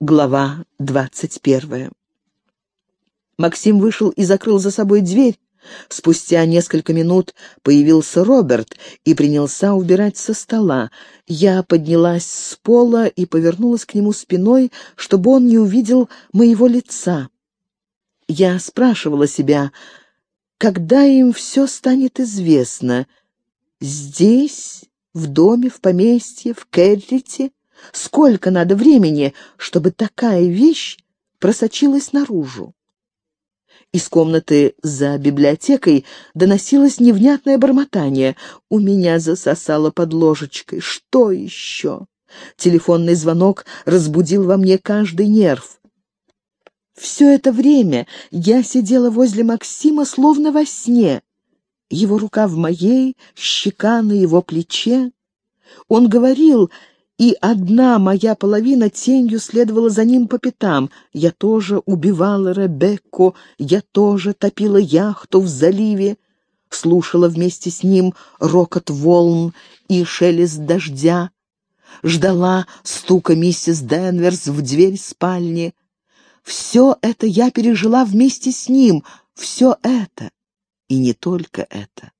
Глава двадцать первая. Максим вышел и закрыл за собой дверь. Спустя несколько минут появился Роберт и принялся убирать со стола. Я поднялась с пола и повернулась к нему спиной, чтобы он не увидел моего лица. Я спрашивала себя, когда им все станет известно? Здесь, в доме, в поместье, в Керрите? Сколько надо времени, чтобы такая вещь просочилась наружу? Из комнаты за библиотекой доносилось невнятное бормотание. У меня засосало под ложечкой. Что еще? Телефонный звонок разбудил во мне каждый нерв. Все это время я сидела возле Максима словно во сне. Его рука в моей, щека на его плече. Он говорил, и одна моя половина тенью следовала за ним по пятам. Я тоже убивала Ребекку, я тоже топила яхту в заливе, слушала вместе с ним рокот волн и шелест дождя, ждала стука миссис Денверс в дверь спальни. Все это я пережила вместе с ним, все это, и не только это.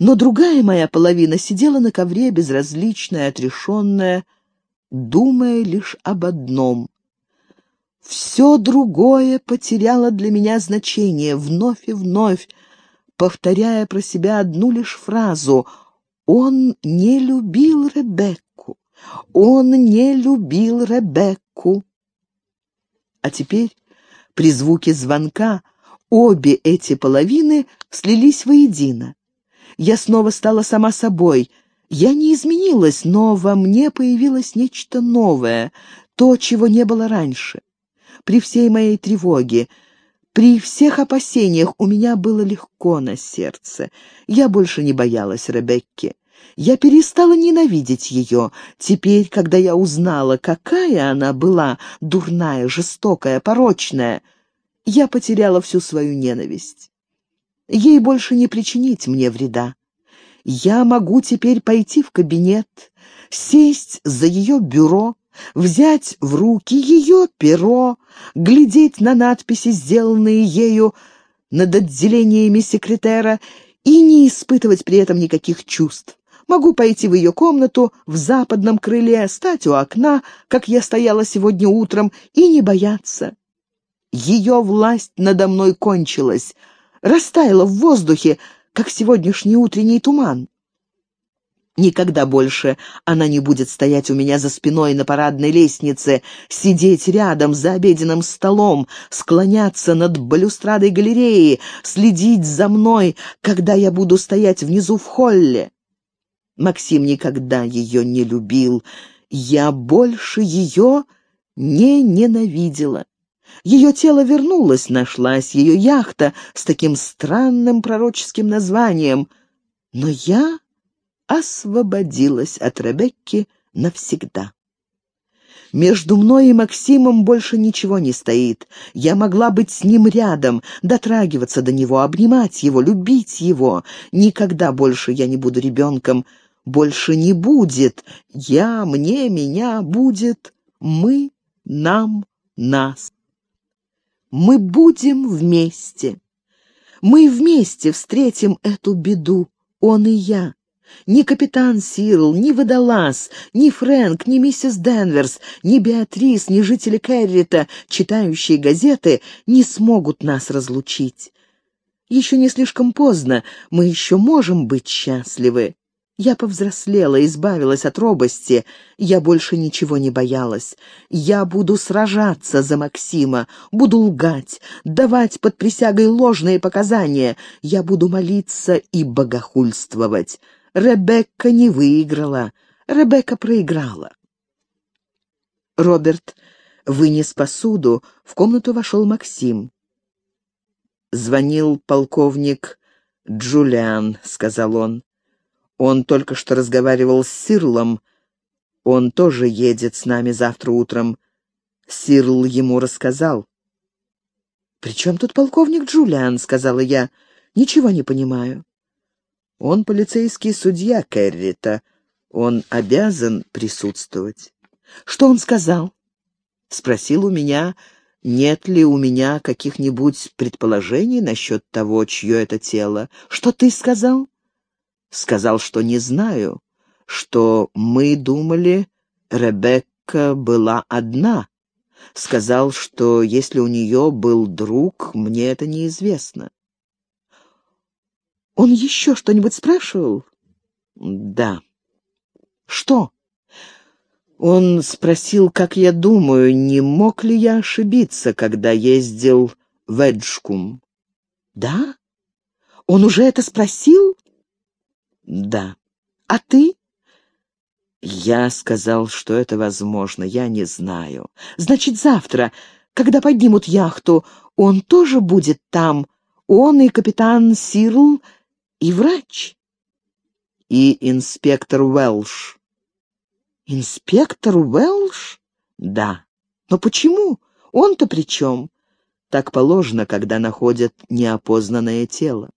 Но другая моя половина сидела на ковре, безразличная, отрешенная, думая лишь об одном. Все другое потеряло для меня значение, вновь и вновь, повторяя про себя одну лишь фразу «Он не любил Ребекку! Он не любил Ребекку!» А теперь, при звуке звонка, обе эти половины слились воедино. Я снова стала сама собой. Я не изменилась, но во мне появилось нечто новое, то, чего не было раньше. При всей моей тревоге, при всех опасениях у меня было легко на сердце. Я больше не боялась Ребекки. Я перестала ненавидеть ее. Теперь, когда я узнала, какая она была, дурная, жестокая, порочная, я потеряла всю свою ненависть. Ей больше не причинить мне вреда. Я могу теперь пойти в кабинет, сесть за ее бюро, взять в руки ее перо, глядеть на надписи, сделанные ею над отделениями секретера, и не испытывать при этом никаких чувств. Могу пойти в ее комнату в западном крыле, стать у окна, как я стояла сегодня утром, и не бояться. Ее власть надо мной кончилась — растаяла в воздухе, как сегодняшний утренний туман. Никогда больше она не будет стоять у меня за спиной на парадной лестнице, сидеть рядом за обеденным столом, склоняться над балюстрадой галереи, следить за мной, когда я буду стоять внизу в холле. Максим никогда ее не любил. Я больше ее не ненавидела. Ее тело вернулось, нашлась ее яхта с таким странным пророческим названием. Но я освободилась от Ребекки навсегда. Между мной и Максимом больше ничего не стоит. Я могла быть с ним рядом, дотрагиваться до него, обнимать его, любить его. Никогда больше я не буду ребенком. Больше не будет. Я, мне, меня, будет. Мы, нам, нас. Мы будем вместе. Мы вместе встретим эту беду, он и я. Ни капитан Сирл, ни Водолаз, ни Фрэнк, ни миссис Денверс, ни Беатрис, ни жители Керрита, читающие газеты, не смогут нас разлучить. Еще не слишком поздно, мы еще можем быть счастливы. Я повзрослела, избавилась от робости. Я больше ничего не боялась. Я буду сражаться за Максима, буду лгать, давать под присягой ложные показания. Я буду молиться и богохульствовать. Ребекка не выиграла. Ребекка проиграла. Роберт вынес посуду. В комнату вошел Максим. «Звонил полковник Джулиан», — сказал он. Он только что разговаривал с Сирлом. Он тоже едет с нами завтра утром. Сирл ему рассказал. «При чем тут полковник Джулиан?» — сказала я. «Ничего не понимаю». «Он полицейский судья Керрита. Он обязан присутствовать». «Что он сказал?» Спросил у меня, нет ли у меня каких-нибудь предположений насчет того, чье это тело. Что ты сказал? Сказал, что не знаю, что мы думали, Ребекка была одна. Сказал, что если у нее был друг, мне это неизвестно. Он еще что-нибудь спрашивал? Да. Что? Он спросил, как я думаю, не мог ли я ошибиться, когда ездил в Эджкум. Да? Он уже это спросил? Да. А ты? Я сказал, что это возможно, я не знаю. Значит, завтра, когда поднимут яхту, он тоже будет там, он и капитан Сирл, и врач. И инспектор Уэлш. «Инспектор Уэлш?» «Да. Но почему? Он-то при чем?» Так положено, когда находят неопознанное тело.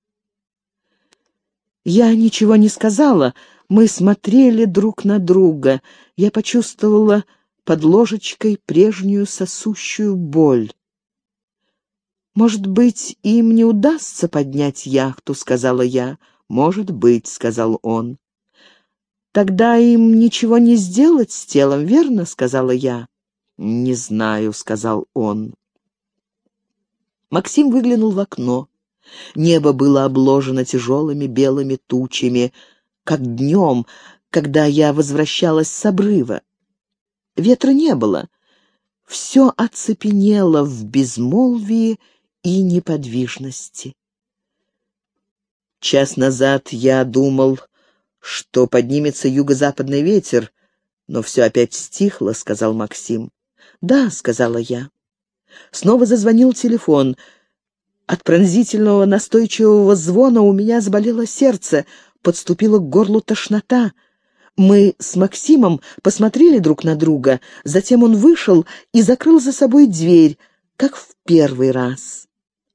Я ничего не сказала. Мы смотрели друг на друга. Я почувствовала под ложечкой прежнюю сосущую боль. «Может быть, им не удастся поднять яхту», — сказала я. «Может быть», — сказал он. «Тогда им ничего не сделать с телом, верно?» — сказала я. «Не знаю», — сказал он. Максим выглянул в окно. Небо было обложено тяжелыми белыми тучами, как днем, когда я возвращалась с обрыва. Ветра не было. Все оцепенело в безмолвии и неподвижности. Час назад я думал, что поднимется юго-западный ветер, но все опять стихло, — сказал Максим. «Да», — сказала я. Снова зазвонил телефон. От пронзительного настойчивого звона у меня заболело сердце, подступила к горлу тошнота. Мы с Максимом посмотрели друг на друга, затем он вышел и закрыл за собой дверь, как в первый раз.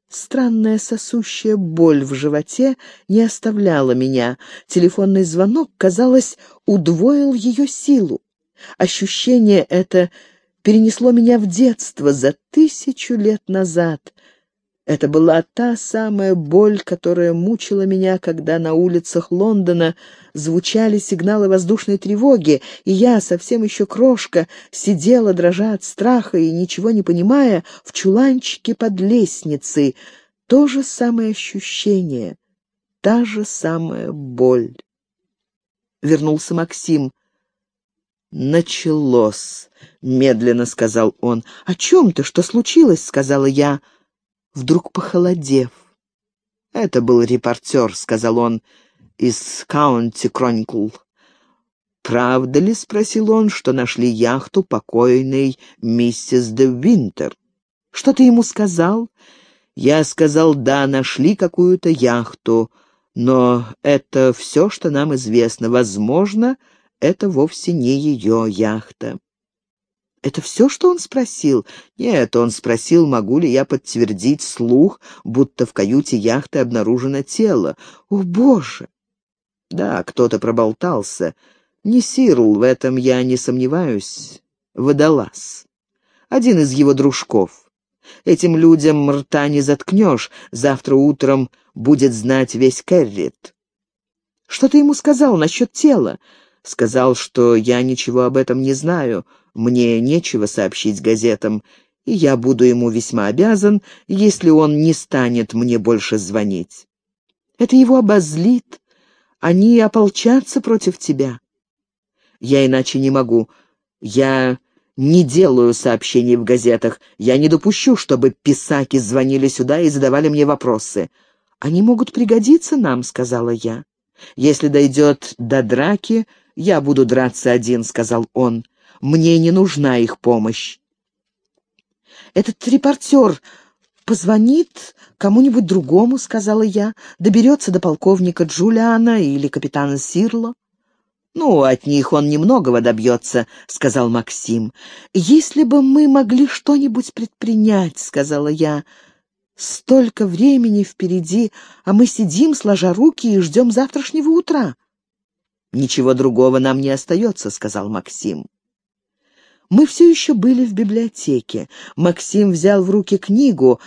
Странная сосущая боль в животе не оставляла меня. Телефонный звонок, казалось, удвоил ее силу. Ощущение это перенесло меня в детство за тысячу лет назад, это была та самая боль, которая мучила меня, когда на улицах Лондона звучали сигналы воздушной тревоги, и я, совсем еще крошка, сидела, дрожа от страха и, ничего не понимая, в чуланчике под лестницей. То же самое ощущение, та же самая боль. Вернулся Максим. «Началось», — медленно сказал он. «О чем ты? Что случилось?» — сказала я вдруг похолодев. «Это был репортер», — сказал он, — «из Каунти Кроникл». «Правда ли?» — спросил он, — что нашли яхту покойной миссис де Винтер. «Что ты ему сказал?» «Я сказал, да, нашли какую-то яхту, но это все, что нам известно. Возможно, это вовсе не ее яхта». Это все, что он спросил? Нет, он спросил, могу ли я подтвердить слух, будто в каюте яхты обнаружено тело. О, Боже! Да, кто-то проболтался. Не Сирл, в этом я не сомневаюсь. Водолаз. Один из его дружков. Этим людям рта не заткнешь, завтра утром будет знать весь Керрит. Что ты ему сказал насчет тела? Сказал, что я ничего об этом не знаю, мне нечего сообщить газетам, и я буду ему весьма обязан, если он не станет мне больше звонить. Это его обозлит. Они ополчатся против тебя. Я иначе не могу. Я не делаю сообщений в газетах. Я не допущу, чтобы писаки звонили сюда и задавали мне вопросы. Они могут пригодиться нам, — сказала я. Если дойдет до драки, я буду драться один, — сказал он. Мне не нужна их помощь. «Этот репортер позвонит кому-нибудь другому», — сказала я, «доберется до полковника Джулиана или капитана Сирло». «Ну, от них он немногого добьется», — сказал Максим. «Если бы мы могли что-нибудь предпринять», — сказала я, — «столько времени впереди, а мы сидим, сложа руки, и ждем завтрашнего утра». «Ничего другого нам не остается», — сказал Максим. Мы все еще были в библиотеке. Максим взял в руки книгу,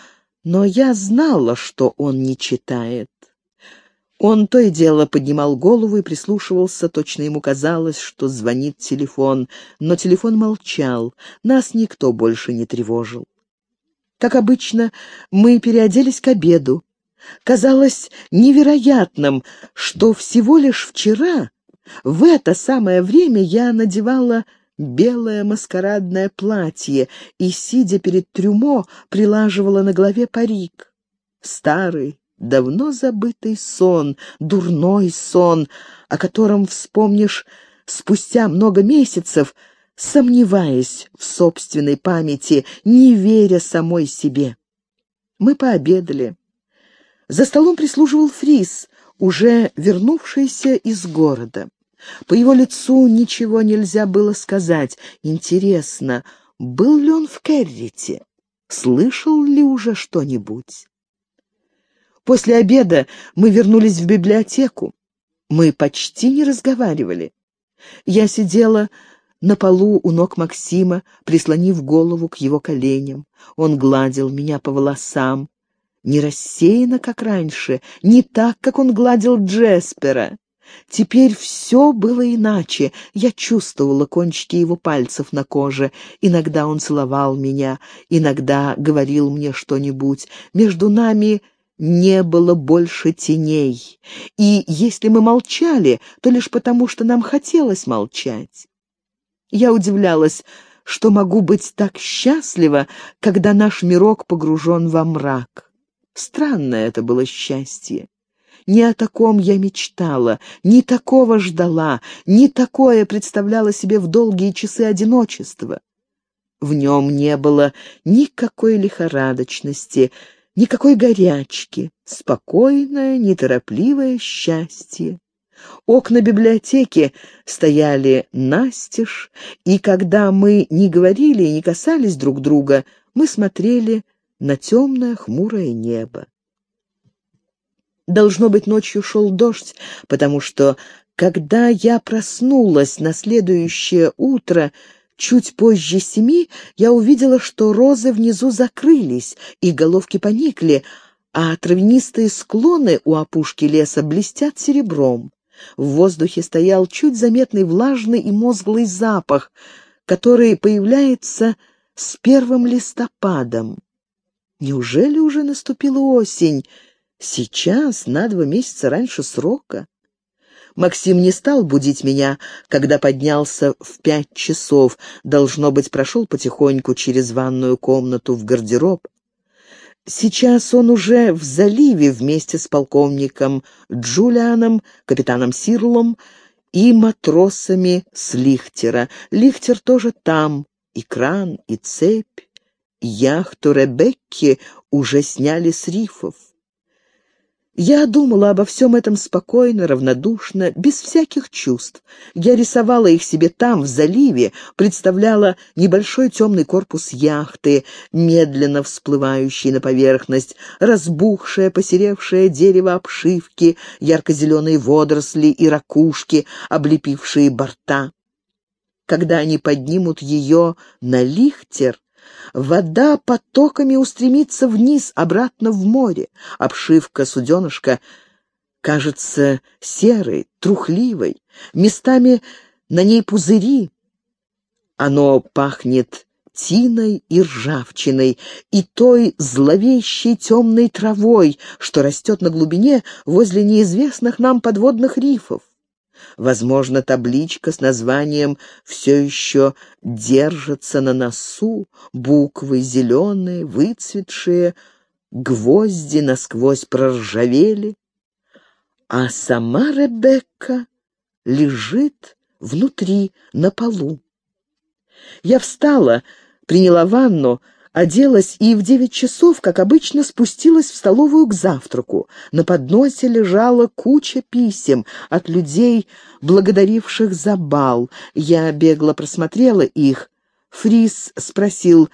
но я знала, что он не читает. Он то и дело поднимал голову и прислушивался, точно ему казалось, что звонит телефон, но телефон молчал, нас никто больше не тревожил. Как обычно, мы переоделись к обеду. Казалось невероятным, что всего лишь вчера, в это самое время, я надевала белое маскарадное платье и, сидя перед трюмо, прилаживала на голове парик. Старый, давно забытый сон, дурной сон, о котором вспомнишь спустя много месяцев, сомневаясь в собственной памяти, не веря самой себе. Мы пообедали. За столом прислуживал Фрис, уже вернувшийся из города. По его лицу ничего нельзя было сказать. Интересно, был ли он в Керрите? Слышал ли уже что-нибудь? После обеда мы вернулись в библиотеку. Мы почти не разговаривали. Я сидела на полу у ног Максима, прислонив голову к его коленям. Он гладил меня по волосам. Не рассеянно, как раньше, не так, как он гладил Джеспера. Теперь все было иначе. Я чувствовала кончики его пальцев на коже. Иногда он целовал меня, иногда говорил мне что-нибудь. Между нами не было больше теней. И если мы молчали, то лишь потому, что нам хотелось молчать. Я удивлялась, что могу быть так счастлива, когда наш мирок погружен во мрак. Странное это было счастье. Не о таком я мечтала, не такого ждала, не такое представляла себе в долгие часы одиночества. В нем не было никакой лихорадочности, Никакой горячки, спокойное, неторопливое счастье. Окна библиотеки стояли настежь, и когда мы не говорили и не касались друг друга, мы смотрели на темное хмурое небо. Должно быть, ночью шел дождь, потому что, когда я проснулась на следующее утро, Чуть позже семи я увидела, что розы внизу закрылись, и головки поникли, а травянистые склоны у опушки леса блестят серебром. В воздухе стоял чуть заметный влажный и мозглый запах, который появляется с первым листопадом. Неужели уже наступила осень? Сейчас, на два месяца раньше срока? Максим не стал будить меня, когда поднялся в пять часов. Должно быть, прошел потихоньку через ванную комнату в гардероб. Сейчас он уже в заливе вместе с полковником Джулианом, капитаном Сирлом и матросами с Лихтера. Лихтер тоже там, и кран, и цепь. Яхту Ребекки уже сняли с рифов. Я думала обо всем этом спокойно, равнодушно, без всяких чувств. Я рисовала их себе там, в заливе, представляла небольшой темный корпус яхты, медленно всплывающий на поверхность, разбухшее, посеревшее дерево обшивки, ярко-зеленые водоросли и ракушки, облепившие борта. Когда они поднимут ее на лихтер, Вода потоками устремится вниз, обратно в море. Обшивка суденышка кажется серой, трухливой. Местами на ней пузыри. Оно пахнет тиной и ржавчиной, и той зловещей темной травой, что растет на глубине возле неизвестных нам подводных рифов. Возможно, табличка с названием все еще держится на носу, буквы зеленые, выцветшие, гвозди насквозь проржавели. А сама Ребекка лежит внутри, на полу. Я встала, приняла ванну, оделась и в девять часов, как обычно, спустилась в столовую к завтраку. На подносе лежала куча писем от людей, благодаривших за бал. Я бегло просмотрела их. Фрис спросил,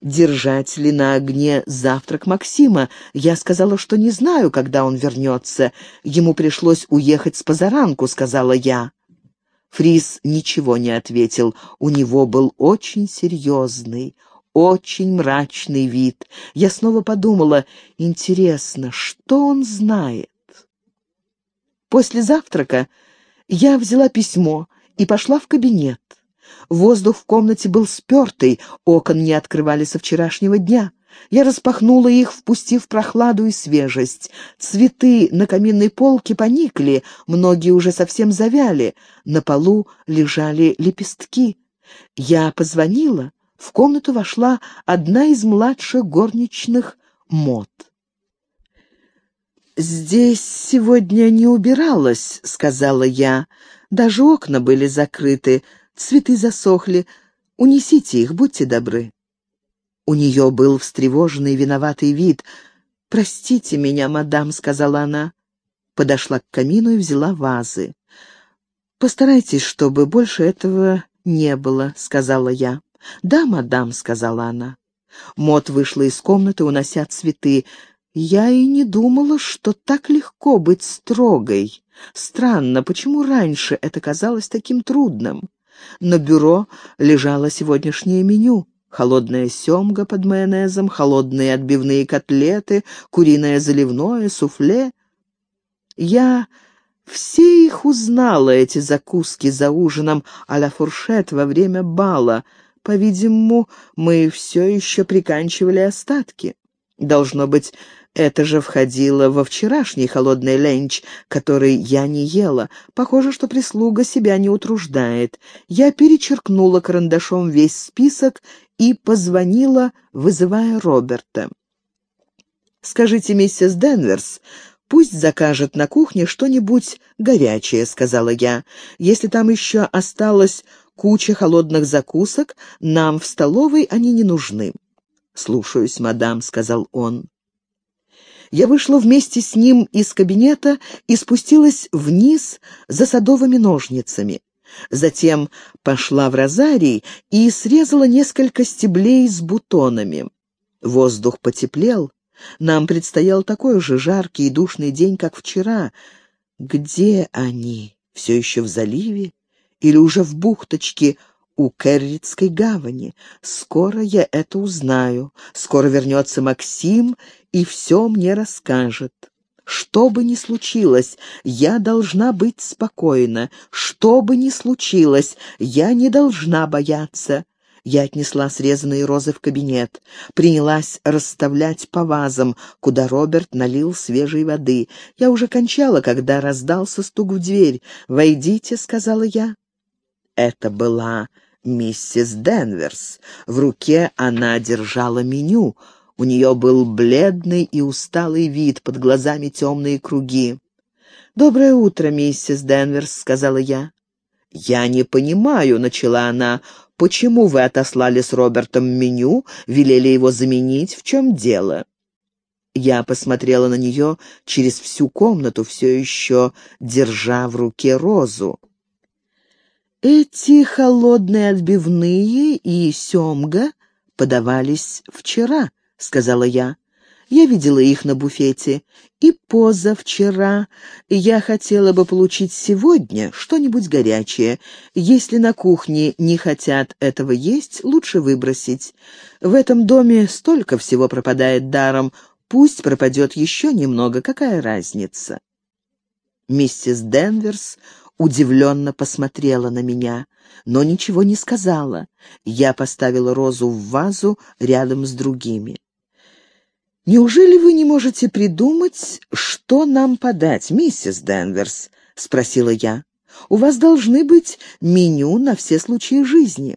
держать ли на огне завтрак Максима. Я сказала, что не знаю, когда он вернется. Ему пришлось уехать с позаранку, сказала я. Фрис ничего не ответил. У него был очень серьезный, очень мрачный вид. Я снова подумала, интересно, что он знает? После завтрака я взяла письмо и пошла в кабинет. Воздух в комнате был спертый, окон не открывали со вчерашнего дня. Я распахнула их, впустив прохладу и свежесть. Цветы на каминной полке поникли, многие уже совсем завяли. На полу лежали лепестки. Я позвонила. В комнату вошла одна из младших горничных Мот. «Здесь сегодня не убиралось», — сказала я. «Даже окна были закрыты, цветы засохли. Унесите их, будьте добры». У нее был встревоженный виноватый вид. «Простите меня, мадам», — сказала она. Подошла к камину и взяла вазы. «Постарайтесь, чтобы больше этого не было», — сказала я. «Да, мадам», — сказала она. Мот вышла из комнаты, унося цветы. Я и не думала, что так легко быть строгой. Странно, почему раньше это казалось таким трудным? На бюро лежало сегодняшнее меню. Холодная семга под майонезом, холодные отбивные котлеты, куриное заливное, суфле. Я все их узнала, эти закуски за ужином а-ля фуршет во время бала. По-видимому, мы все еще приканчивали остатки. Должно быть, это же входило во вчерашний холодный ленч, который я не ела. Похоже, что прислуга себя не утруждает. Я перечеркнула карандашом весь список и позвонила, вызывая Роберта. «Скажите, миссис Денверс, пусть закажет на кухне что-нибудь горячее», — сказала я. «Если там еще осталась куча холодных закусок, нам в столовой они не нужны». «Слушаюсь, мадам», — сказал он. Я вышла вместе с ним из кабинета и спустилась вниз за садовыми ножницами. Затем пошла в розарий и срезала несколько стеблей с бутонами. Воздух потеплел. Нам предстоял такой же жаркий и душный день, как вчера. Где они? Все еще в заливе? Или уже в бухточке у Керритской гавани. Скоро я это узнаю. Скоро вернется Максим и все мне расскажет. Что бы ни случилось, я должна быть спокойна. Что бы ни случилось, я не должна бояться. Я отнесла срезанные розы в кабинет, принялась расставлять по вазам, куда Роберт налил свежей воды. Я уже кончала, когда раздался стук в дверь. «Войдите», — сказала я. Это была миссис Денверс. В руке она держала меню. У нее был бледный и усталый вид, под глазами темные круги. «Доброе утро, миссис Денверс», — сказала я. «Я не понимаю», — начала она, — «почему вы отослали с Робертом меню, велели его заменить, в чем дело?» Я посмотрела на нее через всю комнату, все еще держа в руке розу. Эти холодные отбивные и семга подавались вчера, — сказала я. Я видела их на буфете. И позавчера я хотела бы получить сегодня что-нибудь горячее. Если на кухне не хотят этого есть, лучше выбросить. В этом доме столько всего пропадает даром. Пусть пропадет еще немного, какая разница? Миссис Денверс удивленно посмотрела на меня, но ничего не сказала. Я поставила розу в вазу рядом с другими. «Неужели вы не можете придумать, что нам подать, миссис Денверс?» — спросила я. «У вас должны быть меню на все случаи жизни».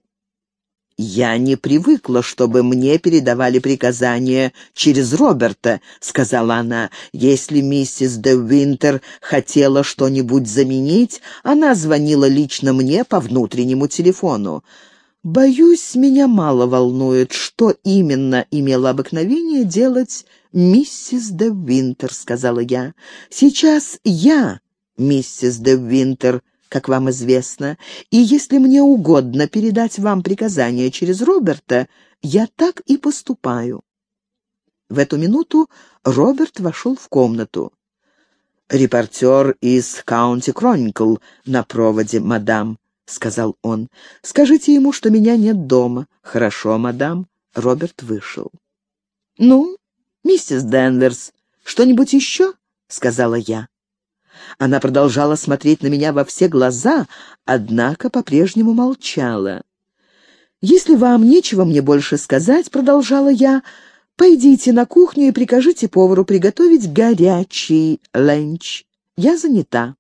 «Я не привыкла, чтобы мне передавали приказания через Роберта», — сказала она. «Если миссис де Винтер хотела что-нибудь заменить, она звонила лично мне по внутреннему телефону. Боюсь, меня мало волнует, что именно имела обыкновение делать миссис де Винтер, сказала я. Сейчас я миссис де Винтер, как вам известно, и если мне угодно передать вам приказание через Роберта, я так и поступаю. В эту минуту Роберт вошел в комнату. «Репортер из County Chronicle на проводе, мадам», — сказал он. «Скажите ему, что меня нет дома». «Хорошо, мадам». Роберт вышел. «Ну, миссис Денверс, что-нибудь еще?» — сказала я. Она продолжала смотреть на меня во все глаза, однако по-прежнему молчала. «Если вам нечего мне больше сказать», — продолжала я, — «пойдите на кухню и прикажите повару приготовить горячий ленч. Я занята».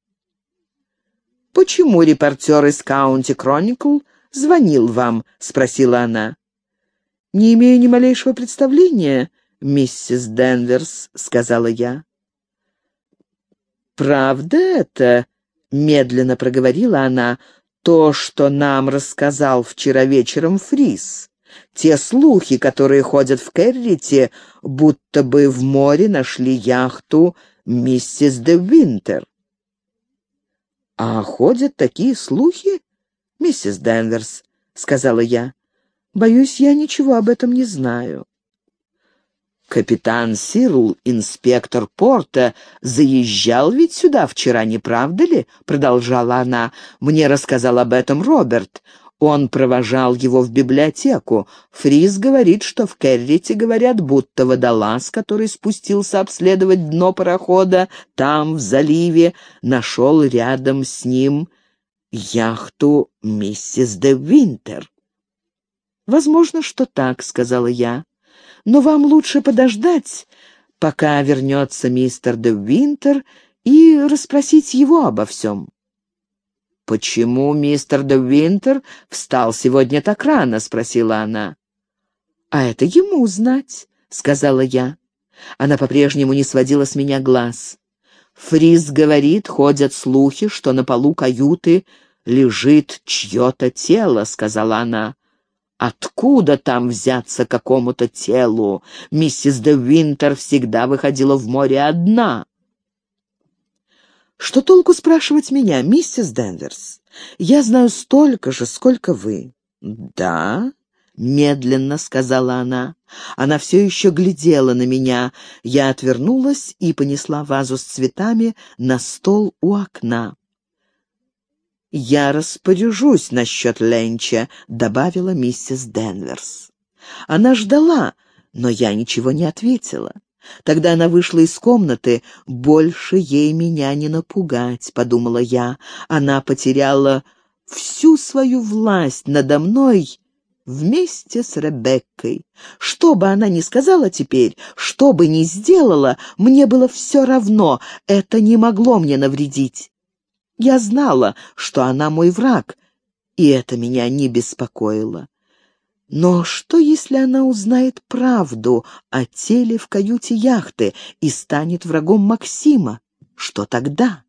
«Почему репортер из County Chronicle звонил вам?» — спросила она. «Не имею ни малейшего представления, миссис Денверс», — сказала я. «Правда это?» — медленно проговорила она. «То, что нам рассказал вчера вечером Фрис. Те слухи, которые ходят в Керрите, будто бы в море нашли яхту миссис де Винтер». «А ходят такие слухи, миссис Денверс?» — сказала я. «Боюсь, я ничего об этом не знаю». Капитан Сирл, инспектор порта, заезжал ведь сюда вчера, не правда ли? Продолжала она. Мне рассказал об этом Роберт. Он провожал его в библиотеку. Фриз говорит, что в Керрите говорят, будто водолаз, который спустился обследовать дно парохода там, в заливе, нашел рядом с ним яхту миссис де Винтер. «Возможно, что так», — сказала я но вам лучше подождать, пока вернется мистер де Винтер, и расспросить его обо всем». «Почему мистер де Винтер встал сегодня так рано?» — спросила она. «А это ему знать», — сказала я. Она по-прежнему не сводила с меня глаз. Фриз говорит, ходят слухи, что на полу каюты лежит чье-то тело, — сказала она. Откуда там взяться какому-то телу? Миссис де Винтер всегда выходила в море одна. Что толку спрашивать меня, миссис Денверс? Я знаю столько же, сколько вы. Да, медленно сказала она. Она все еще глядела на меня. Я отвернулась и понесла вазу с цветами на стол у окна. «Я распоряжусь насчет Ленча», — добавила миссис Денверс. Она ждала, но я ничего не ответила. Тогда она вышла из комнаты. «Больше ей меня не напугать», — подумала я. Она потеряла всю свою власть надо мной вместе с Ребеккой. Что бы она ни сказала теперь, что бы ни сделала, мне было все равно, это не могло мне навредить. Я знала, что она мой враг, и это меня не беспокоило. Но что, если она узнает правду о теле в каюте яхты и станет врагом Максима? Что тогда?